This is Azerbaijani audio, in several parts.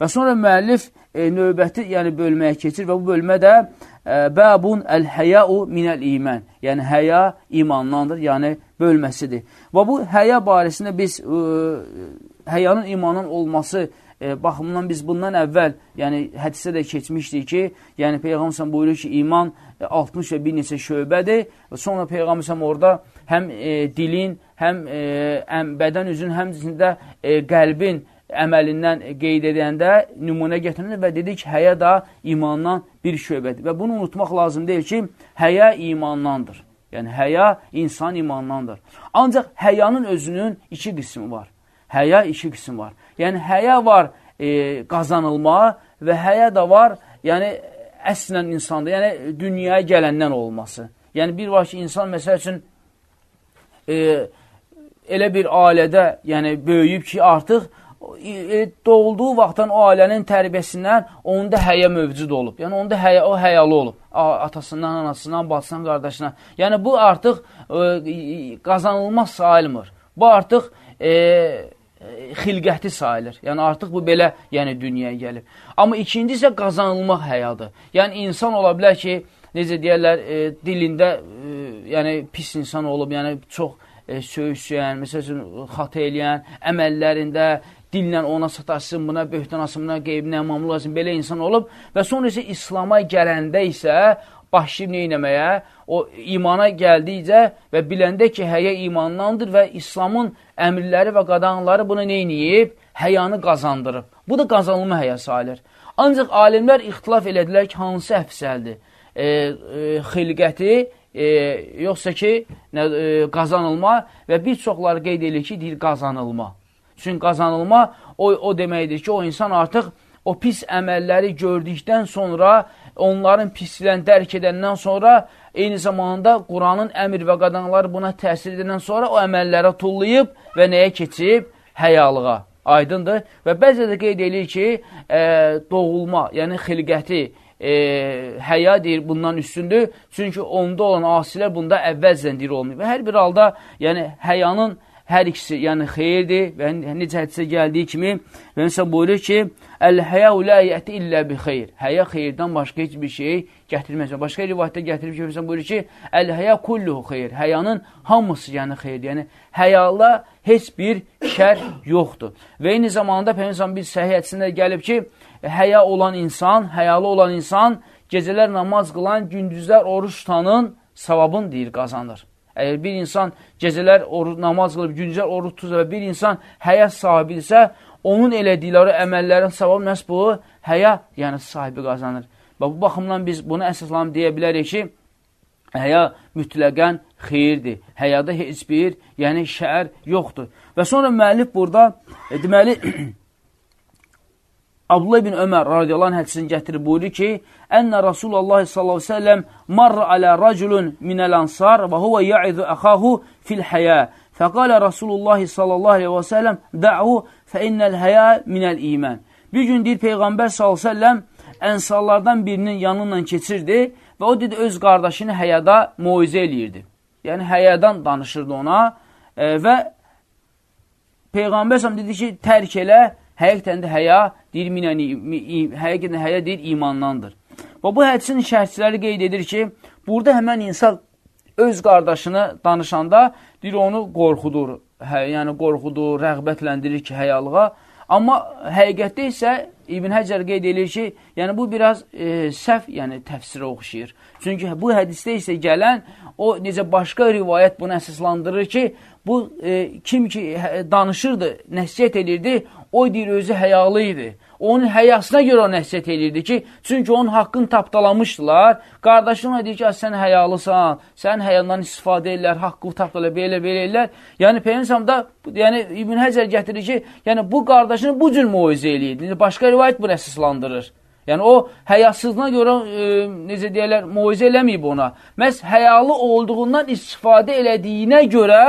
Və sonra müəllif e, növbəti yəni bölməyə keçir və bu bölmə də e, bəbun əl-həyau minəl iman. Yəni həya imandandır, yəni bölməsidir. Və bu həya barəsində biz e, həyanın imanın olması e, baxımından biz bundan əvvəl, yəni hədisdə də keçmişdik ki, yəni Peyğəmbər buyurur ki, iman 60 və bir neçə şöbədir. Və sonra Peyğəmbər orada həm e, dilin, həm e, əm, bədən üzün, həm də e, qəlbin əməlindən qeyd edəndə nümunə gətirir və dedi ki, həyə da imandan bir şöbədir. Və bunu unutmaq lazım deyil ki, həyə imandandır. Yəni, həyə insan imandandır. Ancaq həyanın özünün iki qismi var. Həya iki qism var. Yəni, həya var e, qazanılma və həya da var, yəni, əslən insanda, yəni, dünyaya gələndən olması. Yəni, bir var ki, insan, məsəl üçün, e, elə bir ailədə, yəni, böyüyüb ki, artıq doğulduğu vaxtdan o ailənin tərbiyəsindən onda həyə mövcud olub. Yəni, onda həyə, o həyalı olub. Atasından, anasından, bacısından, qardaşından. Yəni, bu artıq e, qazanılmaz sayılmır. Bu artıq e, xilqəti sayılır. Yəni artıq bu belə, yəni dünyaya gəlib. Amma ikinci isə qazanılmaq həyadır. Yəni insan ola bilər ki, necə deyirlər, e, dilində e, yəni pis insan olub, yəni çox e, söyüşən, məsəl üçün xata eləyən, əməllərində dillə ona sataşsın, buna böhtan asın, buna qeybinə mamlu lazım, belə insan olub və sonra isə İslama gələndə isə başlayıb neynəməyə, o imana gəldikcə və biləndə ki, həyə imandandır və İslamın əmrləri və qadanları bunu neynəyib? Həyanı qazandırıb. Bu da qazanılma həyə sayılır. Ancaq alimlər ixtilaf elədilər ki, hansı əfsəldir? E, e, xilqəti, e, yoxsa ki, nə, e, qazanılma və bir çoxları qeyd edir ki, deyir qazanılma. Çünki qazanılma o, o deməkdir ki, o insan artıq o pis əməlləri gördükdən sonra onların pislilərini dərk edəndən sonra eyni zamanda Quranın əmr və qadanları buna təsir edəndən sonra o əməllərə tullayıb və nəyə keçib? Həyalığa. Aydındır. Və bəzə də qeyd edir ki, e, doğulma, yəni xilqəti, e, həya deyir bundan üstündür. Çünki onda olan asilər bunda əvvəlcən deyir olmuyor. Və hər bir halda, yəni həyanın hər ikisi yəni xeyirdir və necə hədisə gəldiyi kimi və insan buyurur ki, Əl-həyəu lə yəti illə bi xeyr. Həyə xeyirdən başqa heç bir şey gətirməz. Başqa rivayətdə gətirib ki, insan buyurur ki, Əl-həyə kulluhu xeyr. Həyanın hamısı yəni xeyr. Yəni, həyala heç bir şər yoxdur. Və eyni zamanda Peyğəmbər bir səhih hədisində gəlib ki, həya olan insan, həyalı olan insan gecələr namaz qılan, gündüzlər oruç tutanın savabın deyir, qazanır. Əgər bir insan gecələr oruç, namaz qılıb, gündüzlər oruç tutur və bir insan həyat sahibidirsə, onun elədikləri əməllərin savabı məhz bu, həya, yəni sahibi qazanır. Və bu baxımdan biz bunu əsaslanıb deyə bilərik ki, həya mütləqən xeyirdir. Həyada heç bir, yəni şər yoxdur. Və sonra müəllif burada, e, deməli, Abdullah ibn Ömər radiyallahu anh hədisini gətirib buyurur ki, Ənə Rasulullah sallallahu aleyhi ve sellem marra alə raculun minəl ansar və huvə ya'izu əxahu fil həyə. Fəqalə Rasulullah sallallahu aleyhi ve sellem də'u fə innəl həyə minəl imən. Bir gün deyir Peyğəmbər sallallahu aleyhi ve sellem ənsarlardan birinin yanından keçirdi və o dedi öz qardaşını həyada muizə eləyirdi. Yəni həyədən danışırdı ona e, və Peyğəmbər sallallahu dedi ki, tərk elə Həqiqətən də həya deyir, minəni, həqiqətən həya deyir, imandandır. Və bu hədisin şərhçiləri qeyd edir ki, burada həmən insan öz qardaşını danışanda deyir, onu qorxudur, hə, yəni qorxudur, rəğbətləndirir ki, həyalığa. Amma həqiqətdə isə İbn Həcər qeyd edir ki, yəni bu biraz e, səhv, yəni təfsirə oxşayır. Çünki bu hədisdə isə gələn o necə başqa rivayət bunu əsaslandırır ki, bu e, kim ki hə, danışırdı, nəsiyyət edirdi, o deyir özü həyalı idi. Onun həyasına görə o nəsiyyət edirdi ki, çünki onun haqqını tapdalamışdılar. Qardaşına deyir ki, sən həyalısan, sən həyandan istifadə edirlər, haqqı tapdala, belə, belə edirlər. Yəni, Peyyəmsəm da, yəni İbn Həcər gətirir ki, yəni bu qardaşını bu cür muizə eləyirdi. Başqa rivayət bunu əsaslandırır. Yəni, o həyasızlığına görə, e, necə deyərlər, muizə eləməyib ona. Məhz həyalı olduğundan istifadə elədiyinə görə,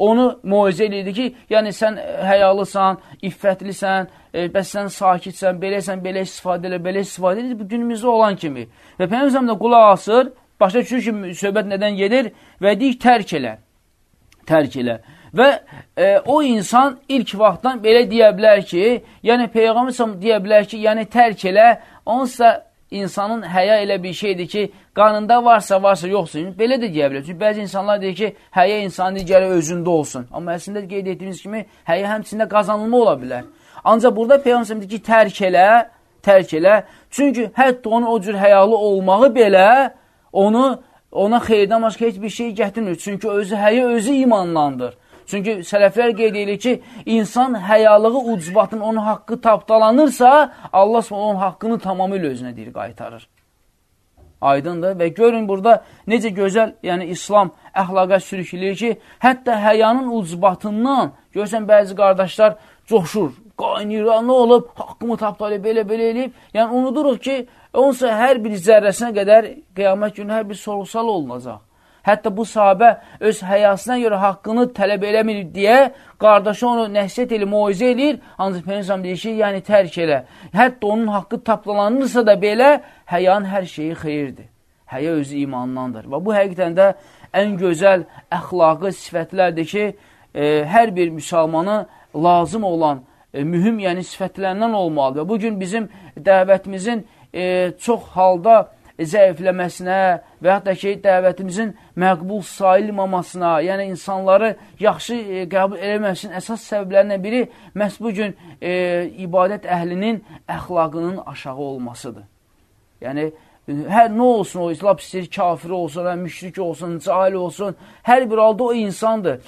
onu muizə edirdi ki, yəni sən həyalısan, iffətlisən, e, bəs sən sakitsən, beləsən, belə istifadə elə, belə istifadə edir, bu günümüzdə olan kimi. Və Peyyəmsəm də qulaq asır, başa düşür ki, söhbət nədən gedir və deyik, tərk elə, tərk elə. Və e, o insan ilk vaxtdan belə deyə bilər ki, yəni Peyğəmbər deyə bilər ki, yəni tərk elə, onsa insanın həya elə bir şeydir ki, qanında varsa, varsa, yoxsa. Belə də deyə bilər. Çünki bəzi insanlar deyir ki, həya insanın digəri özündə olsun. Amma əslində qeyd etdiyimiz kimi, həya həmçində qazanılma ola bilər. Ancaq burada Peyğəmbər deyir ki, tərk elə, tərk elə. Çünki hətta onun o cür həyalı olmağı belə onu ona xeyirdən başqa heç bir şey gətirmir. Çünki özü həyə özü imanlandır. Çünki sələflər qeyd edir ki, insan həyalığı ucbatın onun haqqı tapdalanırsa, Allah onun haqqını tamamilə özünə deyir, qaytarır. Aydındır və görün burada necə gözəl, yəni İslam əxlaqa sürükləyir ki, hətta həyanın ucbatından, görsən bəzi qardaşlar coşur, qaynayır, nə olub, haqqımı tapdalayıb, belə-belə eləyib. Yəni unuduruq ki, onsa hər bir zərrəsinə qədər qiyamət günü hər bir sorğusal olunacaq. Hətta bu sahabə öz həyasına görə haqqını tələb eləmir deyə qardaşı onu nəsiyyət eləyir, muizə eləyir. Ancaq Peygəmbər deyir ki, yəni tərk elə. Hətta onun haqqı tapdalanırsa da belə həyanın hər şeyi xeyirdir. Həya özü imandandır. Və bu həqiqətən də ən gözəl əxlaqı sifətlərdir ki, e, hər bir müsəlmanı lazım olan e, mühüm, yəni sifətlərindən olmalıdır. Və bugün bizim dəvətimizin e, çox halda zəifləməsinə və hətta ki, dəvətimizin məqbul sayılmamasına, yəni insanları yaxşı e, qəbul eləməsinin əsas səbəblərindən biri məhz bu gün e, ibadət əhlinin əxlaqının aşağı olmasıdır. Yəni, hər nə olsun o, İslam istəyir, kafir olsun, hə, müşrik olsun, cahil olsun, hər bir halda o insandır.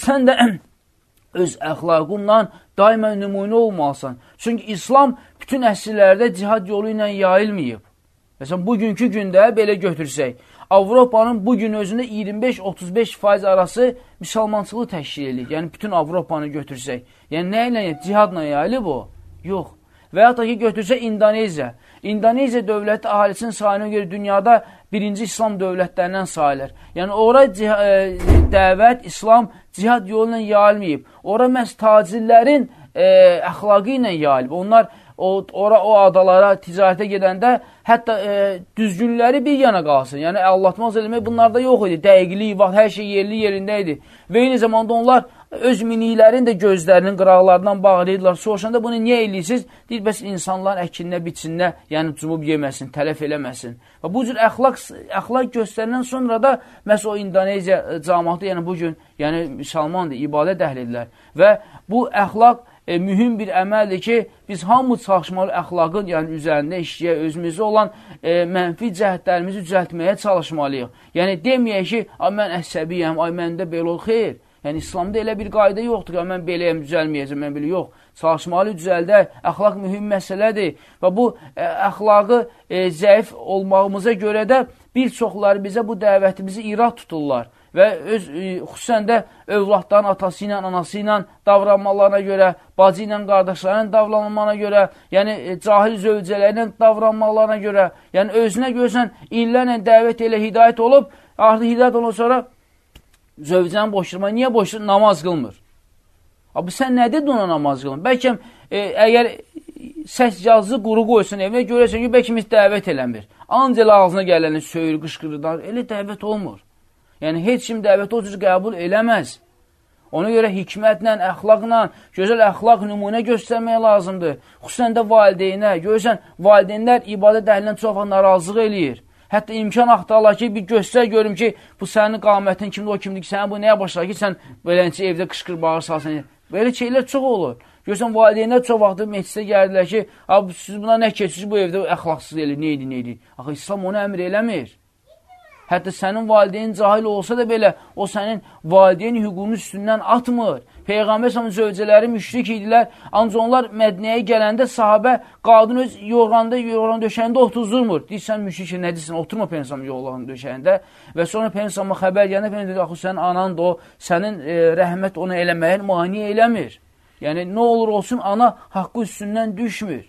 Sən də öz əxlaqınla daimə nümunə olmalısan. Çünki İslam bütün əsrlərdə cihad yolu ilə yayılmayıb. Məsələn, bugünkü gündə belə götürsək, Avropanın bugün özündə 25-35 faiz arası müsəlmançılığı təşkil edir. Yəni, bütün Avropanı götürsək. Yəni, nə ilə, cihadla yayılıb o? Yox. Və yaxud da ki, götürsək İndoneziya. İndoneziya dövləti əhalisinin sayına görə dünyada birinci İslam dövlətlərindən sayılır. Yəni, ora e, dəvət, İslam cihad yolu ilə yayılmayıb. Ora məhz tacirlərin e, əxlaqı ilə yayılıb. Onlar o, ora, o adalara ticarətə gedəndə hətta e, düzgünləri bir yana qalsın. Yəni, allatmaz eləmək bunlarda yox idi. Dəqiqlik, vaxt, hər şey yerli yerində idi. Və eyni zamanda onlar öz miniklərin də gözlərinin qıraqlarından bağlayırlar. Soruşanda bunu niyə eləyirsiniz? Deyir, bəs insanlar əkinnə, biçinə, yəni cumub yeməsin, tələf eləməsin. Və bu cür əxlaq, əxlaq göstərindən sonra da məhz o İndoneziya cəmatı, yəni bugün, yəni müsəlmandır, ibadət əhlidirlər. Və bu əxlaq e, mühüm bir əməldir ki, biz hamı çalışmalı əxlaqın yəni, üzərində işləyə, özümüzdə olan e, mənfi cəhətlərimizi düzəltməyə çalışmalıyıq. Yəni, deməyək ki, mən əsəbiyəm, ay məndə belə ol, xeyr. Yəni, İslamda elə bir qayda yoxdur ki, mən beləyəm, düzəlməyəcəm, mən belə yox. Çalışmalı düzəldək, əxlaq mühüm məsələdir və bu ə, e, əxlaqı ə, e, zəif olmağımıza görə də bir çoxları bizə bu dəvətimizi irad tuturlar və öz, e, xüsusən də övladların atası ilə, anası ilə davranmalarına görə, bacı ilə, qardaşlarının davranmalarına görə, yəni ə, cahil zövcələrlə davranmalarına görə, yəni özünə görsən, illərlə dəvət elə hidayət olub, artıq hidayət ondan sonra zövcəni boşurma, niyə boşur? Namaz qılmır. Abi, sən nə dedin ona namaz qılın? Bəlkə e, əgər səs yazı quru qoysun evinə, görəsən ki, bəlkə dəvət eləmir. Ancaq ağzına gələni söyür, qışqırır, elə dəvət olmur. Yəni, heç kim dəvət o cür qəbul eləməz. Ona görə hikmətlə, əxlaqla, gözəl əxlaq nümunə göstərmək lazımdır. Xüsusən də valideynə. Görürsən, valideynlər ibadət əhlindən çox narazılıq eləyir. Hətta imkan axtarlar ki, bir göstər görüm ki, bu sənin qamətin kimdir, o kimdir ki, sən bu nəyə başlar ki, sən belənçi evdə qışqır bağırsalsan. Belə şeylər çox olur. Görsən, valideynlər çox vaxtı meclisə gəldilər ki, siz buna nə keçirsiniz, bu evdə əxlaqsız eləyir, nə edir, nə edir. Axı, İslam onu əmr eləmir. Hətta sənin valideyn cahil olsa da belə, o sənin valideyn hüququnun üstündən atmır. Peyğəmbər sallallahu zövcələri müşrik idilər. Ancaq onlar Mədinəyə gələndə sahabə qadın öz yorğanda, yorğan döşəyində otuzdurmur. Deyirsən müşrik nə deyirsən? Oturma Peyğəmbər yorğan döşəyində. Və sonra Peyğəmbər xəbər gələn Peyğəmbər axı sənin anan da o, sənin e, rəhmət ona eləməyin mani eləmir. Yəni nə olur olsun ana haqqı üstündən düşmür.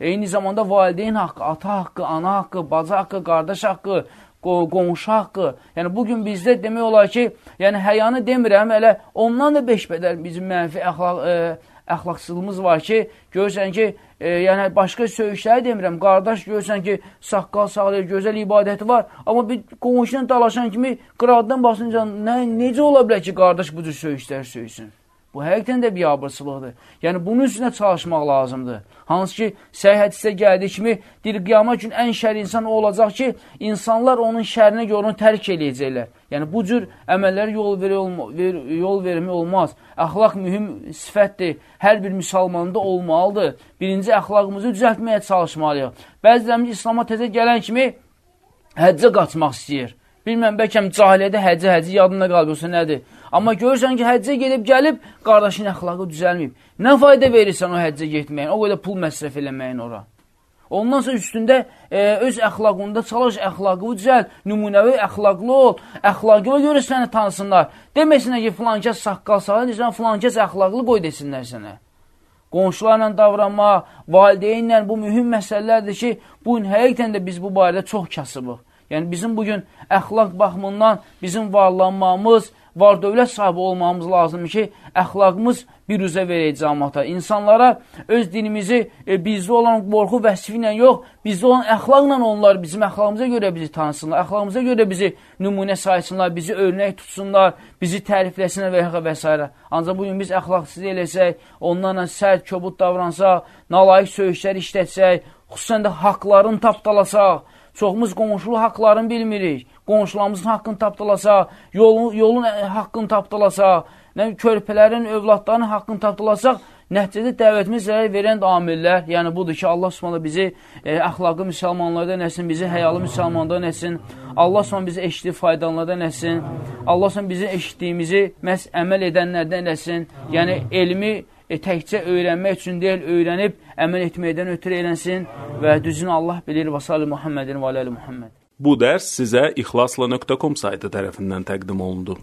Eyni zamanda valideyn haqqı, ata haqqı, ana haqqı, bacı haqqı, qardaş haqqı, qonşu haqqı. Yəni, bugün bizdə demək olar ki, yəni həyanı demirəm, elə ondan da beş bədəl bizim mənfi əxlaq, ə, əxlaqsızlığımız var ki, görürsən ki, e, yəni başqa söyüşləri demirəm, qardaş görürsən ki, saqqal sağlayır, gözəl ibadəti var, amma bir qonşundan dalaşan kimi qıraatdan basınca nə, necə ola bilər ki, qardaş bu cür söyüşlər söysün? Bu həqiqətən də biabırsılıqdır. Yəni, bunun üstünə çalışmaq lazımdır. Hansı ki, səhih hədisdə gəldiyi kimi, dil qiyama gün ən şər insan o olacaq ki, insanlar onun şərinə onu tərk eləyəcəklər. Yəni, bu cür əməllərə yol, ver, ver, yol vermək olmaz. Əxlaq mühüm sifətdir. Hər bir müsəlmanda olmalıdır. Birinci, əxlaqımızı düzəltməyə çalışmalıyıq. Bəzilərimiz İslama təzə gələn kimi həccə qaçmaq istəyir. Bilməm, bəlkə cahiliyyədə həcə, həcə yadında qalbıyorsa nədir? Amma görürsən ki, həccə gedib gəlib, qardaşın əxlaqı düzəlməyib. Nə fayda verirsən o həccə getməyin, o qədər pul məsrəf eləməyin ora. Ondan sonra üstündə e, öz əxlaqında çalış, əxlaqı düzəl, nümunəvi əxlaqlı ol, əxlaqına görə səni tanısınlar. Deməsinlər ki, filankəs saqqal sağır, desən, filankəs əxlaqlı qoy desinlər sənə. Qonşularla davranma, valideynlə bu mühüm məsələlərdir ki, bu gün həqiqətən də biz bu barədə çox kasıbıq. Yəni, bizim bugün əxlaq baxımından bizim varlanmamız, var dövlət sahibi olmamız lazımdır ki, əxlaqımız bir üzə verək camata. İnsanlara öz dinimizi e, bizdə olan qorxu vəsifi ilə yox, bizdə olan əxlaqla onlar bizim əxlaqımıza görə bizi tanısınlar, əxlaqımıza görə bizi nümunə saysınlar, bizi örnək tutsunlar, bizi tərifləsinlər və, və s. Ancaq bugün biz əxlaqsız eləsək, onlarla sərt, kobud davransaq, nalayiq söyüşlər işlətsək, xüsusən də haqların tapdalasaq, çoxumuz qonşulu haqlarını bilmirik, qonşularımızın haqqını tapdılasa, yolun, yolun haqqını tapdılasa, nə, körpələrin, övladların haqqını tapdılasaq, nəticədə dəvətimiz zərər verən amillər, yəni budur ki, Allah Subhanahu bizi e, əxlaqlı müsəlmanlardan nəsin, bizi həyalı müsəlmanlardan nəsin, Allah Subhanahu bizi eşitdiyi faydalardan nəsin, Allah Subhanahu bizi eşitdiyimizi məhz əməl edənlərdən nəsin, yəni elmi e, təkcə öyrənmək üçün deyil, öyrənib əməl etməkdən ötürü eləsin və düzünü Allah bilir və salli Muhammedin və aləli Muhammed. Bu dərs sizə ixlasla.com saytı tərəfindən təqdim olundu.